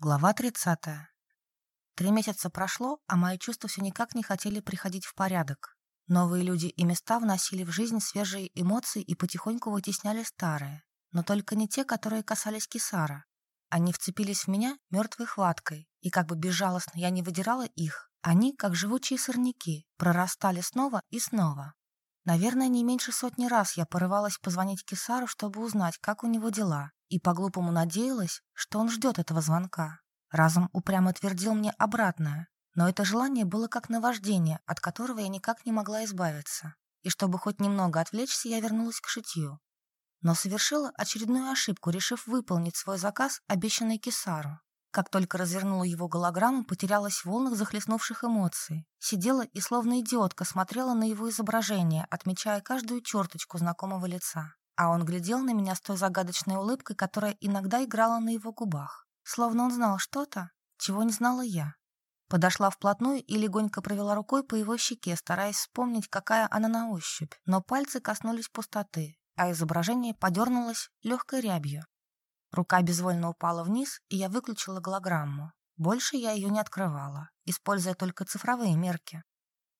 Глава 30. Три месяца прошло, а мои чувства все никак не хотели приходить в порядок. Новые люди и места вносили в жизнь свежие эмоции и потихоньку вытесняли старые. Но только не те, которые касались Кисара. Они вцепились в меня мертвой хваткой, и как бы безжалостно я не выдирала их, они, как живучие сорняки, прорастали снова и снова. Наверное, не меньше сотни раз я порывалась позвонить Кисару, чтобы узнать, как у него дела, и по-глупому надеялась, что он ждет этого звонка. Разум упрямо твердил мне обратное, но это желание было как наваждение, от которого я никак не могла избавиться. И чтобы хоть немного отвлечься, я вернулась к шитью. Но совершила очередную ошибку, решив выполнить свой заказ, обещанный Кисару. Как только развернула его голограмму, потерялась в волнах захлестнувших эмоций. Сидела и словно идиотка смотрела на его изображение, отмечая каждую черточку знакомого лица а он глядел на меня с той загадочной улыбкой, которая иногда играла на его губах, словно он знал что-то, чего не знала я. Подошла вплотную и легонько провела рукой по его щеке, стараясь вспомнить, какая она на ощупь, но пальцы коснулись пустоты, а изображение подернулось легкой рябью. Рука безвольно упала вниз, и я выключила голограмму. Больше я ее не открывала, используя только цифровые мерки.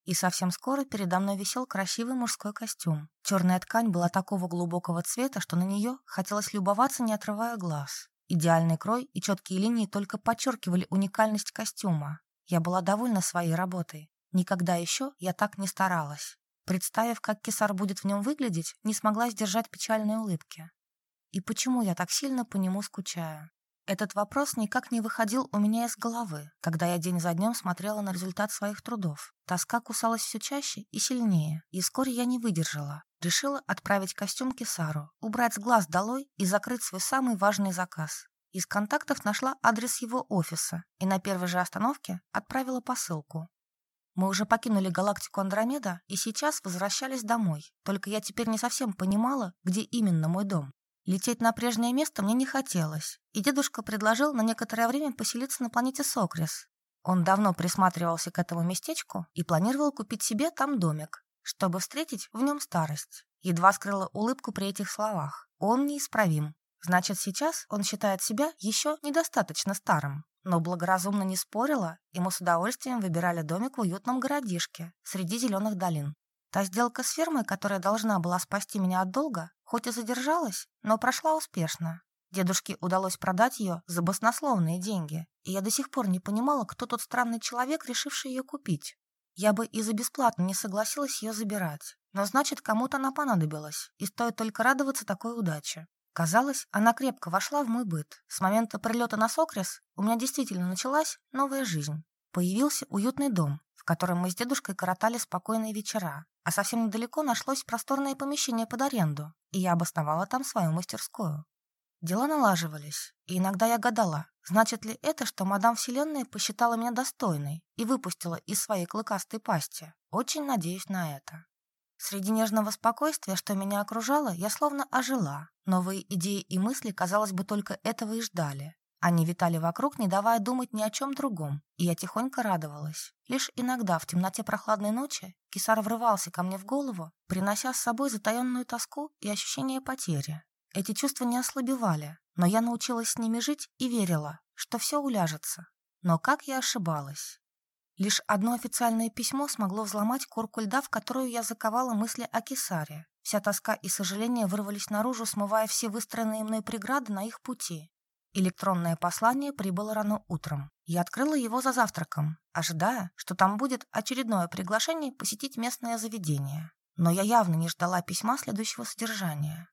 И совсем скоро передо мной висел красивый мужской костюм. Черная ткань была такого глубокого цвета, что на нее хотелось любоваться, не отрывая глаз. Идеальный крой и четкие линии только подчеркивали уникальность костюма. Я была довольна своей работой. Никогда еще я так не старалась. Представив, как кесар будет в нем выглядеть, не смогла сдержать печальной улыбки. И почему я так сильно по нему скучаю? Этот вопрос никак не выходил у меня из головы, когда я день за днем смотрела на результат своих трудов. Тоска кусалась все чаще и сильнее, и вскоре я не выдержала. Решила отправить костюм Кесару, убрать с глаз долой и закрыть свой самый важный заказ. Из контактов нашла адрес его офиса и на первой же остановке отправила посылку. Мы уже покинули галактику Андромеда и сейчас возвращались домой. Только я теперь не совсем понимала, где именно мой дом. Лететь на прежнее место мне не хотелось, и дедушка предложил на некоторое время поселиться на планете Сокрис. Он давно присматривался к этому местечку и планировал купить себе там домик, чтобы встретить в нем старость. Едва скрыла улыбку при этих словах. Он неисправим. Значит, сейчас он считает себя еще недостаточно старым. Но благоразумно не спорила, и мы с удовольствием выбирали домик в уютном городишке среди зеленых долин. Та сделка с фермой, которая должна была спасти меня от долга, хоть и задержалась, но прошла успешно. Дедушке удалось продать ее за баснословные деньги, и я до сих пор не понимала, кто тот странный человек, решивший ее купить. Я бы и за бесплатно не согласилась ее забирать, но значит, кому-то она понадобилась, и стоит только радоваться такой удаче. Казалось, она крепко вошла в мой быт. С момента прилета на Сокрес у меня действительно началась новая жизнь. Появился уютный дом, в котором мы с дедушкой коротали спокойные вечера, а совсем недалеко нашлось просторное помещение под аренду, и я обосновала там свою мастерскую. Дела налаживались, и иногда я гадала, значит ли это, что мадам Вселенная посчитала меня достойной и выпустила из своей клыкастой пасти. Очень надеюсь на это. Среди нежного спокойствия, что меня окружало, я словно ожила. Новые идеи и мысли, казалось бы, только этого и ждали. Они витали вокруг, не давая думать ни о чем другом, и я тихонько радовалась. Лишь иногда в темноте прохладной ночи Кисар врывался ко мне в голову, принося с собой затаенную тоску и ощущение потери. Эти чувства не ослабевали, но я научилась с ними жить и верила, что все уляжется. Но как я ошибалась? Лишь одно официальное письмо смогло взломать корку льда, в которую я заковала мысли о Кисаре. Вся тоска и сожаление вырвались наружу, смывая все выстроенные мной преграды на их пути. Электронное послание прибыло рано утром. Я открыла его за завтраком, ожидая, что там будет очередное приглашение посетить местное заведение. Но я явно не ждала письма следующего содержания.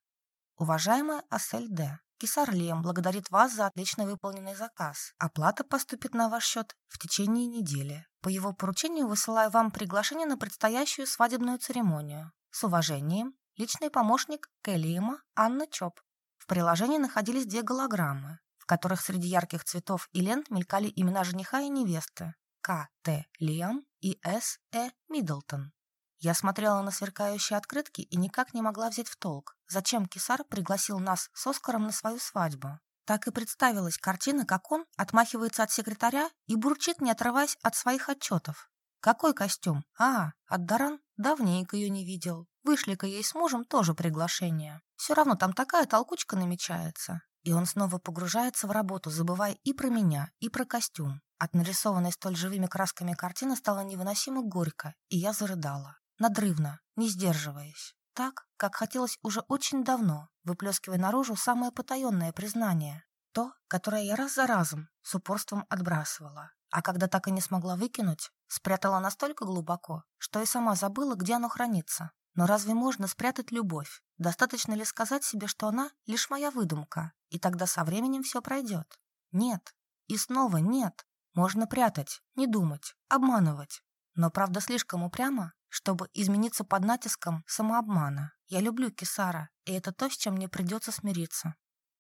«Уважаемая Асель Д. Кисар Лем благодарит вас за отлично выполненный заказ. Оплата поступит на ваш счет в течение недели. По его поручению высылаю вам приглашение на предстоящую свадебную церемонию. С уважением, личный помощник Келлиема Анна Чоп. В приложении находились две голограммы которых среди ярких цветов и лент мелькали имена жениха и невесты К. Т. Лиам и С. Э. Миддлтон. Я смотрела на сверкающие открытки и никак не могла взять в толк, зачем Кисар пригласил нас с Оскаром на свою свадьбу. Так и представилась картина, как он отмахивается от секретаря и бурчит, не отрываясь от своих отчетов. Какой костюм? А, от Даран? Давненько ее не видел. Вышли-ка ей с мужем тоже приглашение. Все равно там такая толкучка намечается. И он снова погружается в работу, забывая и про меня, и про костюм. От нарисованной столь живыми красками картины стало невыносимо горько, и я зарыдала. Надрывно, не сдерживаясь. Так, как хотелось уже очень давно, выплескивая наружу самое потаенное признание. То, которое я раз за разом с упорством отбрасывала. А когда так и не смогла выкинуть, спрятала настолько глубоко, что и сама забыла, где оно хранится. Но разве можно спрятать любовь? Достаточно ли сказать себе, что она лишь моя выдумка, и тогда со временем все пройдет? Нет. И снова нет. Можно прятать, не думать, обманывать. Но правда слишком упряма, чтобы измениться под натиском самообмана. Я люблю Кисара, и это то, с чем мне придется смириться.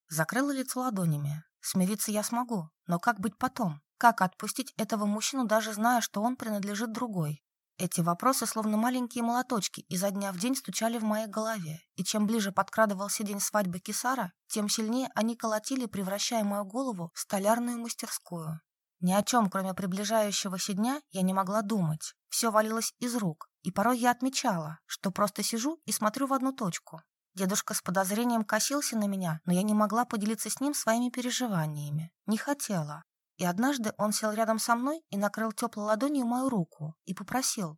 Закрыла лицо ладонями. Смириться я смогу, но как быть потом? Как отпустить этого мужчину, даже зная, что он принадлежит другой? Эти вопросы, словно маленькие молоточки, изо дня в день стучали в моей голове, и чем ближе подкрадывался день свадьбы Кисара, тем сильнее они колотили, превращая мою голову в столярную мастерскую. Ни о чем, кроме приближающегося дня, я не могла думать. Все валилось из рук, и порой я отмечала, что просто сижу и смотрю в одну точку. Дедушка с подозрением косился на меня, но я не могла поделиться с ним своими переживаниями. Не хотела. И однажды он сел рядом со мной и накрыл теплой ладонью мою руку и попросил.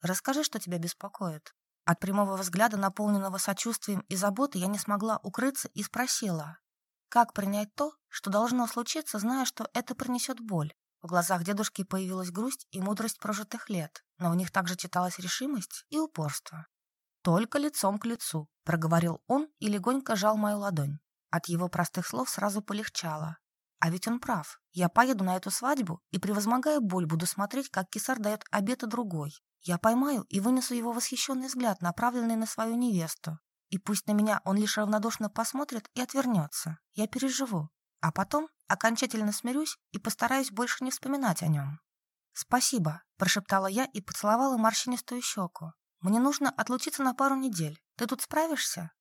«Расскажи, что тебя беспокоит». От прямого взгляда, наполненного сочувствием и заботой, я не смогла укрыться и спросила. «Как принять то, что должно случиться, зная, что это принесет боль?» В глазах дедушки появилась грусть и мудрость прожитых лет, но в них также читалась решимость и упорство. «Только лицом к лицу», — проговорил он и легонько жал мою ладонь. От его простых слов сразу полегчало. А ведь он прав. Я поеду на эту свадьбу и, превозмогая боль, буду смотреть, как кисар дает обета другой. Я поймаю и вынесу его восхищенный взгляд, направленный на свою невесту. И пусть на меня он лишь равнодушно посмотрит и отвернется. Я переживу. А потом окончательно смирюсь и постараюсь больше не вспоминать о нем. «Спасибо», – прошептала я и поцеловала морщинистую щеку. Мне нужно отлучиться на пару недель. Ты тут справишься?»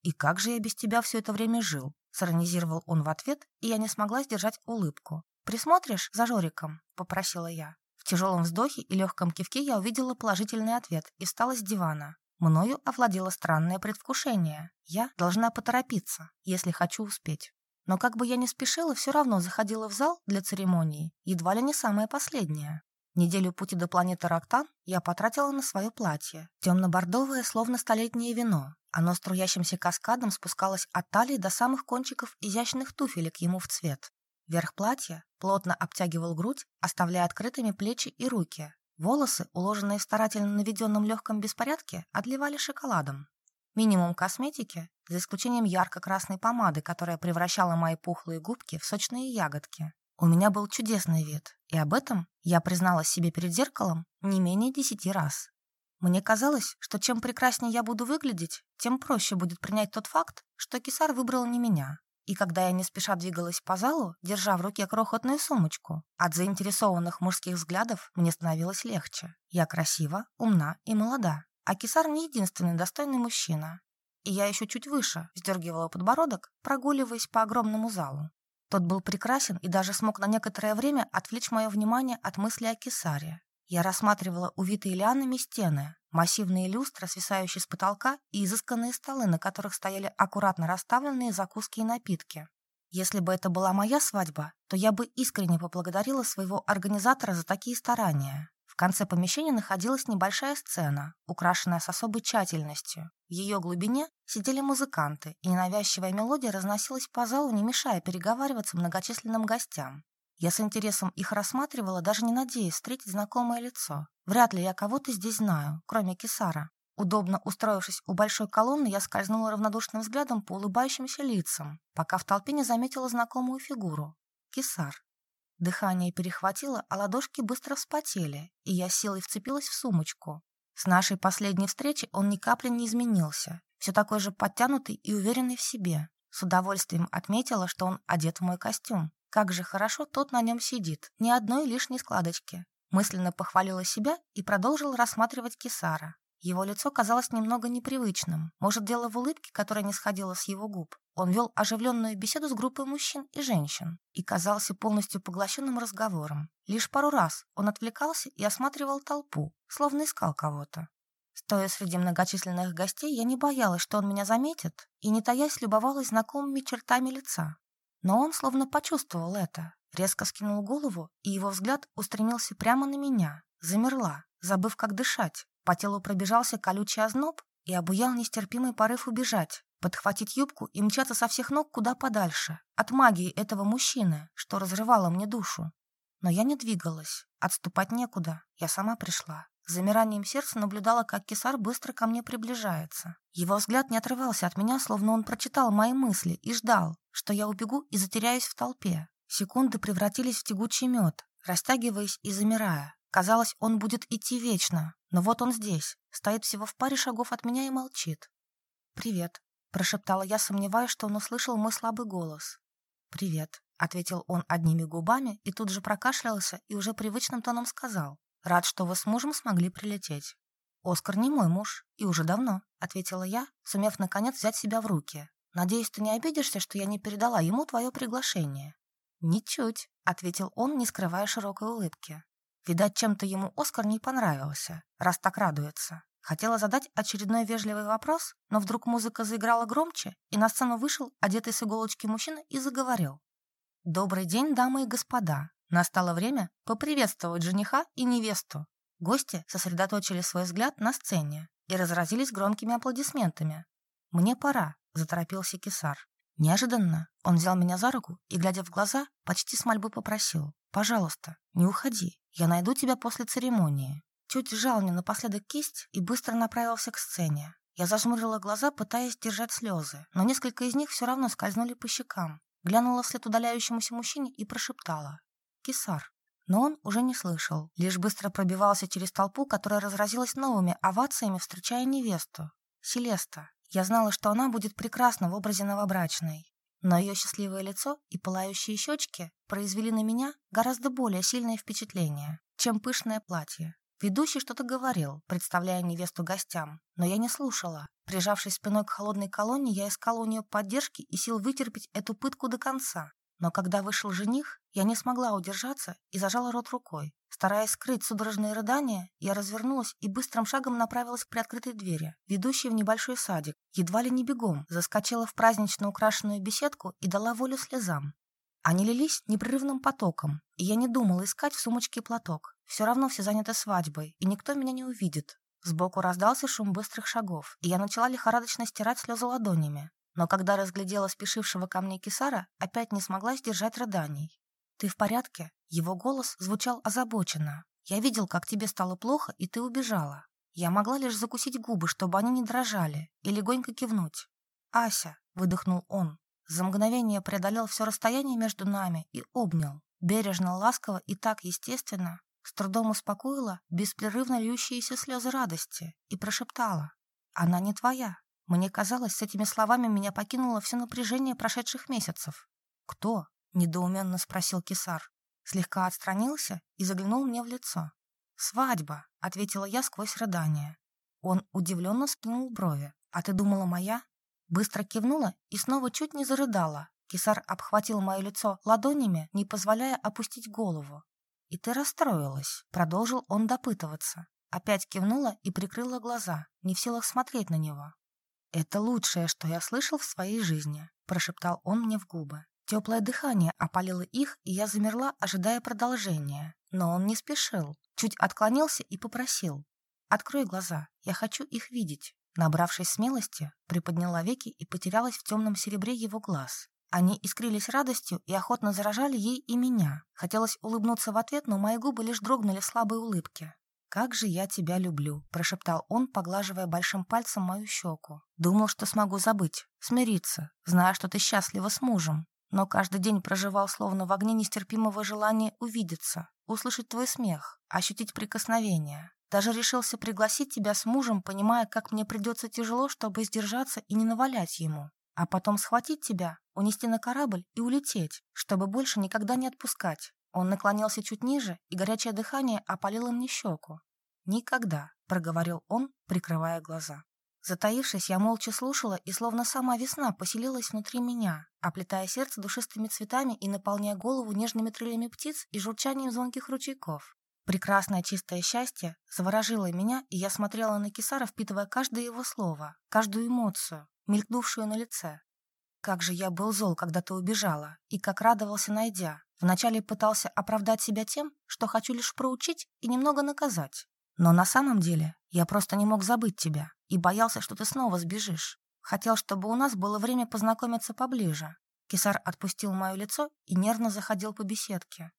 «И как же я без тебя все это время жил?» Сиронизировал он в ответ, и я не смогла сдержать улыбку. «Присмотришь за Жориком?» – попросила я. В тяжелом вздохе и легком кивке я увидела положительный ответ и встала с дивана. Мною овладело странное предвкушение. Я должна поторопиться, если хочу успеть. Но как бы я ни спешила, все равно заходила в зал для церемонии, едва ли не самое последнее. Неделю пути до планеты Рактан я потратила на свое платье. Темно-бордовое, словно столетнее вино. Оно струящимся каскадом спускалось от талии до самых кончиков изящных туфелек ему в цвет. Верх платья плотно обтягивал грудь, оставляя открытыми плечи и руки. Волосы, уложенные в старательно наведенном легком беспорядке, отливали шоколадом. Минимум косметики, за исключением ярко-красной помады, которая превращала мои пухлые губки в сочные ягодки. У меня был чудесный вид, и об этом я призналась себе перед зеркалом не менее десяти раз. Мне казалось, что чем прекраснее я буду выглядеть, тем проще будет принять тот факт, что Кисар выбрал не меня. И когда я не спеша двигалась по залу, держа в руке крохотную сумочку, от заинтересованных мужских взглядов мне становилось легче. Я красива, умна и молода, а Кисар не единственный достойный мужчина. И я еще чуть выше вздергивала подбородок, прогуливаясь по огромному залу. Тот был прекрасен и даже смог на некоторое время отвлечь мое внимание от мысли о Кесаре. Я рассматривала увитые лианами стены, массивные люстры, свисающие с потолка, и изысканные столы, на которых стояли аккуратно расставленные закуски и напитки. Если бы это была моя свадьба, то я бы искренне поблагодарила своего организатора за такие старания конце помещения находилась небольшая сцена, украшенная с особой тщательностью. В ее глубине сидели музыканты, и ненавязчивая мелодия разносилась по залу, не мешая переговариваться многочисленным гостям. Я с интересом их рассматривала, даже не надеясь встретить знакомое лицо. Вряд ли я кого-то здесь знаю, кроме Кисара. Удобно устроившись у большой колонны, я скользнула равнодушным взглядом по улыбающимся лицам, пока в толпе не заметила знакомую фигуру. Кисар. Дыхание перехватило, а ладошки быстро вспотели, и я силой вцепилась в сумочку. С нашей последней встречи он ни капли не изменился, все такой же подтянутый и уверенный в себе. С удовольствием отметила, что он одет в мой костюм. Как же хорошо тот на нем сидит, ни одной лишней складочки. Мысленно похвалила себя и продолжила рассматривать Кисара. Его лицо казалось немного непривычным. Может, дело в улыбке, которая не сходила с его губ. Он вел оживленную беседу с группой мужчин и женщин и казался полностью поглощенным разговором. Лишь пару раз он отвлекался и осматривал толпу, словно искал кого-то. Стоя среди многочисленных гостей, я не боялась, что он меня заметит, и, не таясь, любовалась знакомыми чертами лица. Но он словно почувствовал это, резко скинул голову, и его взгляд устремился прямо на меня. Замерла, забыв, как дышать. По телу пробежался колючий озноб и обуял нестерпимый порыв убежать, подхватить юбку и мчаться со всех ног куда подальше, от магии этого мужчины, что разрывало мне душу. Но я не двигалась, отступать некуда, я сама пришла. С замиранием сердца наблюдала, как кисар быстро ко мне приближается. Его взгляд не отрывался от меня, словно он прочитал мои мысли и ждал, что я убегу и затеряюсь в толпе. Секунды превратились в тягучий мед, растягиваясь и замирая. Казалось, он будет идти вечно, но вот он здесь, стоит всего в паре шагов от меня и молчит. «Привет», — прошептала я, сомневаясь, что он услышал мой слабый голос. «Привет», — ответил он одними губами и тут же прокашлялся и уже привычным тоном сказал. «Рад, что вы с мужем смогли прилететь». «Оскар не мой муж, и уже давно», — ответила я, сумев наконец взять себя в руки. «Надеюсь, ты не обидишься, что я не передала ему твое приглашение». «Ничуть», — ответил он, не скрывая широкой улыбки. Видать, чем-то ему Оскар не понравился, раз так радуется. Хотела задать очередной вежливый вопрос, но вдруг музыка заиграла громче, и на сцену вышел одетый с иголочки мужчина и заговорил. «Добрый день, дамы и господа. Настало время поприветствовать жениха и невесту». Гости сосредоточили свой взгляд на сцене и разразились громкими аплодисментами. «Мне пора», — заторопился Кесар. Неожиданно он взял меня за руку и, глядя в глаза, почти с мольбой попросил. «Пожалуйста, не уходи. Я найду тебя после церемонии». Чуть сжал мне напоследок кисть и быстро направился к сцене. Я зажмурила глаза, пытаясь держать слезы, но несколько из них все равно скользнули по щекам. Глянула вслед удаляющемуся мужчине и прошептала. «Кисар». Но он уже не слышал, лишь быстро пробивался через толпу, которая разразилась новыми овациями, встречая невесту. Селеста. Я знала, что она будет прекрасна в образе новобрачной. Но ее счастливое лицо и пылающие щечки произвели на меня гораздо более сильное впечатление, чем пышное платье. Ведущий что-то говорил, представляя невесту гостям, но я не слушала. Прижавшись спиной к холодной колонне, я искала у нее поддержки и сил вытерпеть эту пытку до конца. Но когда вышел жених, я не смогла удержаться и зажала рот рукой. Стараясь скрыть судорожные рыдания, я развернулась и быстрым шагом направилась к приоткрытой двери, ведущей в небольшой садик. Едва ли не бегом, заскочила в празднично украшенную беседку и дала волю слезам. Они лились непрерывным потоком, и я не думала искать в сумочке платок. Все равно все заняты свадьбой, и никто меня не увидит. Сбоку раздался шум быстрых шагов, и я начала лихорадочно стирать слезы ладонями но когда разглядела спешившего ко мне кисара, опять не смогла сдержать рыданий. «Ты в порядке?» Его голос звучал озабоченно. «Я видел, как тебе стало плохо, и ты убежала. Я могла лишь закусить губы, чтобы они не дрожали, и легонько кивнуть. «Ася!» — выдохнул он. За мгновение преодолел все расстояние между нами и обнял. Бережно, ласково и так естественно. С трудом успокоила беспрерывно льющиеся слезы радости и прошептала. «Она не твоя. Мне казалось, с этими словами меня покинуло все напряжение прошедших месяцев. «Кто?» — недоуменно спросил Кисар. Слегка отстранился и заглянул мне в лицо. «Свадьба», — ответила я сквозь рыдание. Он удивленно скинул брови. «А ты думала, моя?» Быстро кивнула и снова чуть не зарыдала. Кисар обхватил мое лицо ладонями, не позволяя опустить голову. «И ты расстроилась», — продолжил он допытываться. Опять кивнула и прикрыла глаза, не в силах смотреть на него. «Это лучшее, что я слышал в своей жизни», – прошептал он мне в губы. Теплое дыхание опалило их, и я замерла, ожидая продолжения. Но он не спешил, чуть отклонился и попросил. «Открой глаза, я хочу их видеть». Набравшись смелости, приподняла веки и потерялась в темном серебре его глаз. Они искрились радостью и охотно заражали ей и меня. Хотелось улыбнуться в ответ, но мои губы лишь дрогнули в слабой улыбке. «Как же я тебя люблю», — прошептал он, поглаживая большим пальцем мою щеку. «Думал, что смогу забыть, смириться, зная, что ты счастлива с мужем, но каждый день проживал словно в огне нестерпимого желания увидеться, услышать твой смех, ощутить прикосновение. Даже решился пригласить тебя с мужем, понимая, как мне придется тяжело, чтобы сдержаться и не навалять ему. А потом схватить тебя, унести на корабль и улететь, чтобы больше никогда не отпускать. Он наклонился чуть ниже, и горячее дыхание опалило мне щеку. «Никогда», — проговорил он, прикрывая глаза. Затаившись, я молча слушала, и словно сама весна поселилась внутри меня, оплетая сердце душистыми цветами и наполняя голову нежными трылями птиц и журчанием звонких ручейков. Прекрасное чистое счастье заворожило меня, и я смотрела на Кисара, впитывая каждое его слово, каждую эмоцию, мелькнувшую на лице. Как же я был зол, когда ты убежала, и как радовался, найдя. Вначале пытался оправдать себя тем, что хочу лишь проучить и немного наказать. Но на самом деле я просто не мог забыть тебя и боялся, что ты снова сбежишь. Хотел, чтобы у нас было время познакомиться поближе. Кисар отпустил мое лицо и нервно заходил по беседке.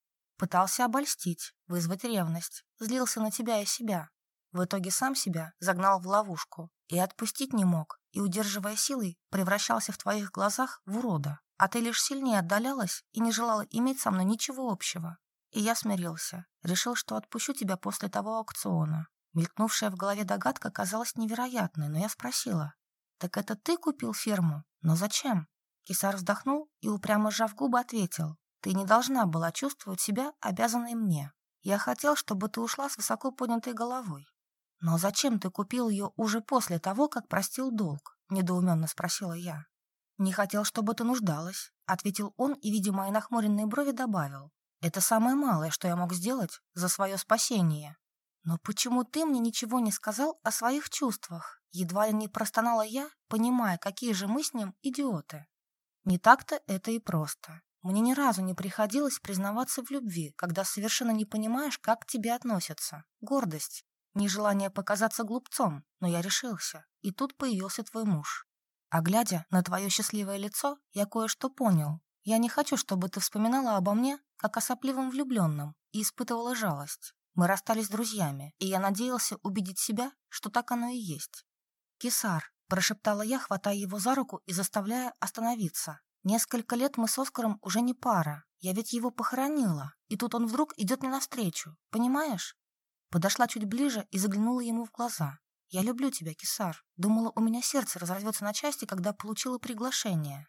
Пытался обольстить, вызвать ревность, злился на тебя и себя. В итоге сам себя загнал в ловушку и отпустить не мог, и, удерживая силой, превращался в твоих глазах в урода. А ты лишь сильнее отдалялась и не желала иметь со мной ничего общего. И я смирился. Решил, что отпущу тебя после того аукциона. Мелькнувшая в голове догадка казалась невероятной, но я спросила. «Так это ты купил ферму? Но зачем?» Кисар вздохнул и, упрямо сжав губы, ответил. «Ты не должна была чувствовать себя обязанной мне. Я хотел, чтобы ты ушла с высоко поднятой головой». «Но зачем ты купил ее уже после того, как простил долг?» – недоуменно спросила я. «Не хотел, чтобы ты нуждалась», — ответил он и, видя мои нахмуренные брови, добавил. Это самое малое, что я мог сделать за свое спасение. Но почему ты мне ничего не сказал о своих чувствах? Едва ли не простонала я, понимая, какие же мы с ним идиоты. Не так-то это и просто. Мне ни разу не приходилось признаваться в любви, когда совершенно не понимаешь, как к тебе относятся. Гордость. Нежелание показаться глупцом, но я решился. И тут появился твой муж. А глядя на твое счастливое лицо, я кое-что понял. Я не хочу, чтобы ты вспоминала обо мне, как о сопливом влюбленном, и испытывала жалость. Мы расстались друзьями, и я надеялся убедить себя, что так оно и есть. «Кисар», – прошептала я, хватая его за руку и заставляя остановиться. «Несколько лет мы с Оскаром уже не пара. Я ведь его похоронила, и тут он вдруг идет мне навстречу. Понимаешь?» Подошла чуть ближе и заглянула ему в глаза. «Я люблю тебя, Кисар. Думала, у меня сердце разорвется на части, когда получила приглашение.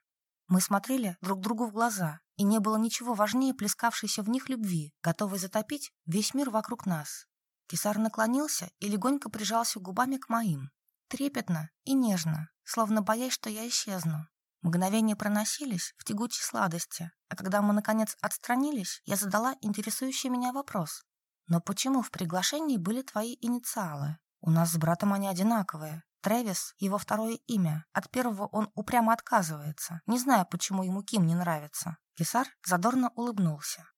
Мы смотрели друг другу в глаза, и не было ничего важнее плескавшейся в них любви, готовой затопить весь мир вокруг нас. Кисар наклонился и легонько прижался губами к моим. Трепетно и нежно, словно боясь, что я исчезну. Мгновения проносились в тягучей сладости, а когда мы, наконец, отстранились, я задала интересующий меня вопрос. «Но почему в приглашении были твои инициалы? У нас с братом они одинаковые. Трэвис — его второе имя. От первого он упрямо отказывается, не зная, почему ему Ким не нравится. Кисар задорно улыбнулся.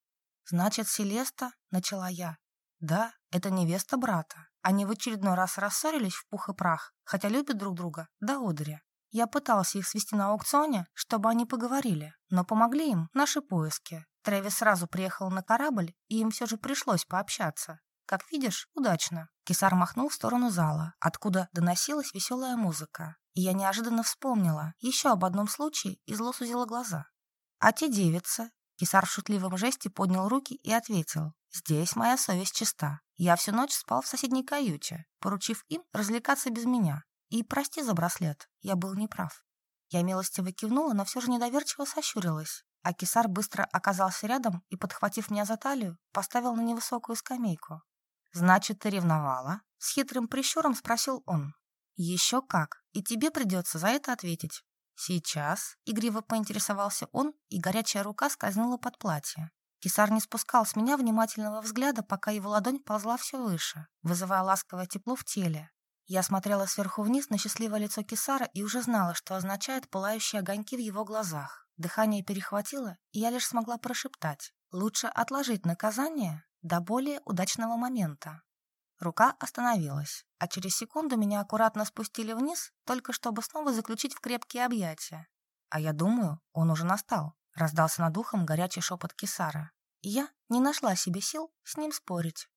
«Значит, Селеста?» — начала я. «Да, это невеста брата. Они в очередной раз рассорились в пух и прах, хотя любят друг друга до одыря. Я пытался их свести на аукционе, чтобы они поговорили, но помогли им наши поиски. Трэвис сразу приехал на корабль, и им все же пришлось пообщаться. Как видишь, удачно. Кисар махнул в сторону зала, откуда доносилась веселая музыка. И я неожиданно вспомнила еще об одном случае и зло сузила глаза. А те девицы? Кисар в шутливом жесте поднял руки и ответил. «Здесь моя совесть чиста. Я всю ночь спал в соседней каюте, поручив им развлекаться без меня. И прости за браслет, я был неправ». Я милостиво кивнула, но все же недоверчиво сощурилась. А Кисар быстро оказался рядом и, подхватив меня за талию, поставил на невысокую скамейку. «Значит, ты ревновала?» С хитрым прищуром спросил он. «Еще как, и тебе придется за это ответить». «Сейчас?» — игриво поинтересовался он, и горячая рука скользнула под платье. Кисар не спускал с меня внимательного взгляда, пока его ладонь ползла все выше, вызывая ласковое тепло в теле. Я смотрела сверху вниз на счастливое лицо Кисара и уже знала, что означает пылающие огоньки в его глазах. Дыхание перехватило, и я лишь смогла прошептать. «Лучше отложить наказание до более удачного момента. Рука остановилась, а через секунду меня аккуратно спустили вниз, только чтобы снова заключить в крепкие объятия. А я думаю, он уже настал. Раздался над ухом горячий шепот Кисара. Я не нашла себе сил с ним спорить.